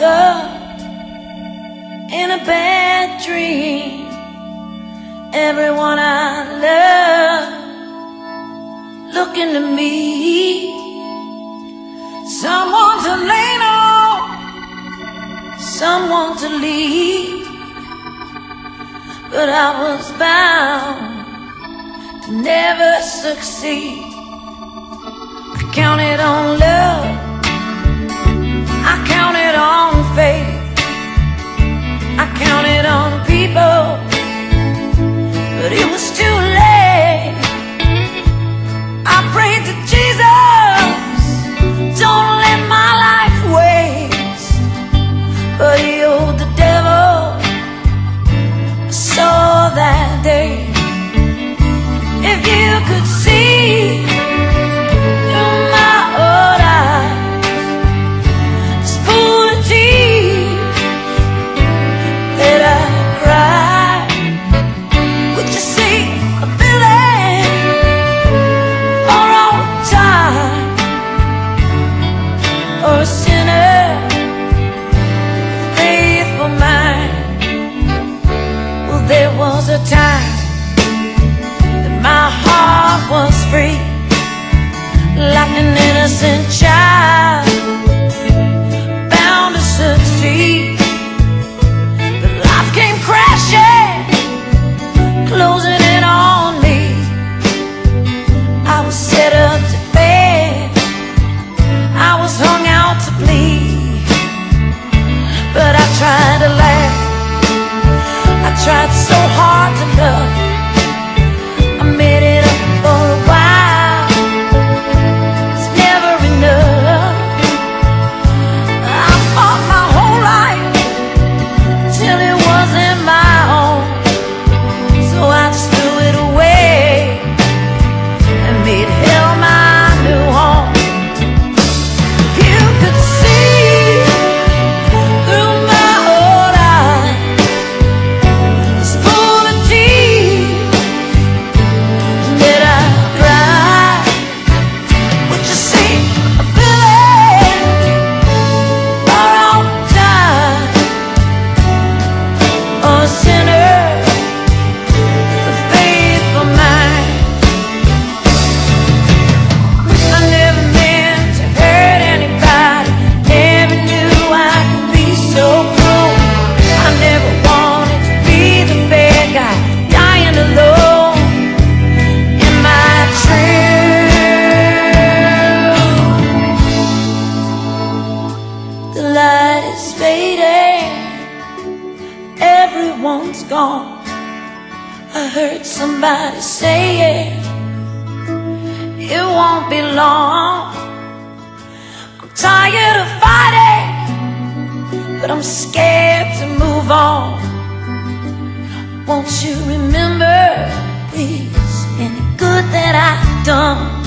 woke up in a bad dream. Everyone I love looking to me. Someone to lean on, someone to lead. But I was bound to never succeed. I counted on love. a sinner, faithful. Well, there was a time that my heart was free, like an innocent child bound to succeed. it's fading. Everyone's gone. I heard somebody saying it won't be long. I'm tired of fighting, but I'm scared to move on. Won't you remember, please, any good that I've done?